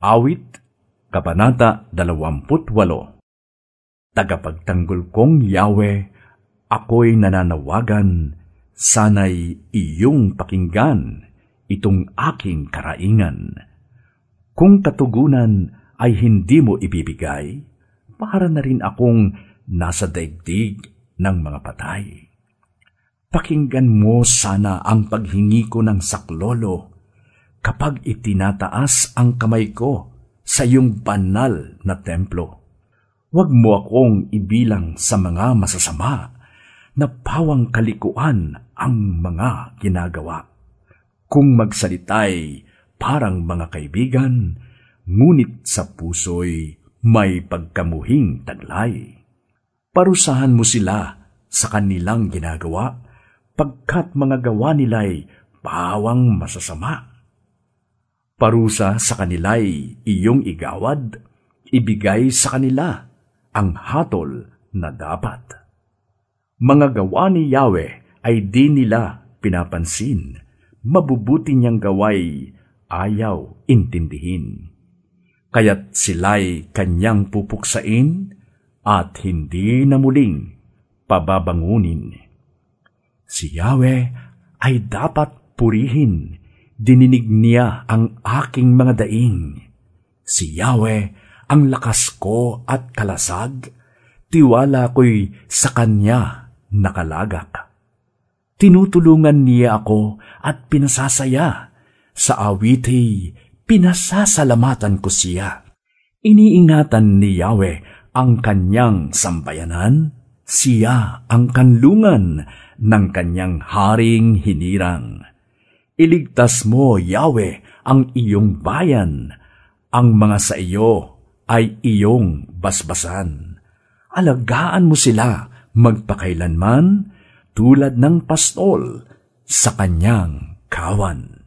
Awit, Kabanata 28 Tagapagtanggol kong Yahweh, ako'y nananawagan, sana'y iyong pakinggan itong aking karaingan. Kung katugunan ay hindi mo ibibigay, para na rin akong nasa daigdig ng mga patay. Pakinggan mo sana ang paghingi ko ng saklolo kapag itinataas ang kamay ko sa iyong banal na templo. Huwag mo akong ibilang sa mga masasama na pawang kalikuan ang mga ginagawa. Kung magsalitay parang mga kaibigan, ngunit sa puso'y may pagkamuhing taglay. Parusahan mo sila sa kanilang ginagawa, pagkat mga gawa nila'y pawang masasama. Parusa sa kanila'y iyong igawad, ibigay sa kanila ang hatol na dapat. Mga gawa ni Yahweh ay di nila pinapansin, mabubuti niyang gaway ayaw intindihin. Kaya't sila'y kanyang pupuksain at hindi na muling pababangunin. Si Yahweh ay dapat purihin, dininig niya ang aking mga daing. Si Yahweh ang lakas ko at kalasag, tiwala ko'y sa Kanya nakalagak. Tinutulungan niya ako at pinasasaya. Sa awiti, pinasasalamatan ko siya. Iniingatan ni Yahweh ang kanyang sambayanan, siya ang kanlungan ng kanyang haring hinirang. Iligtas mo, Yahweh, ang iyong bayan, ang mga sa iyo ay iyong basbasan. Alagaan mo sila magpakailanman tulad ng pastol sa kanyang kawan.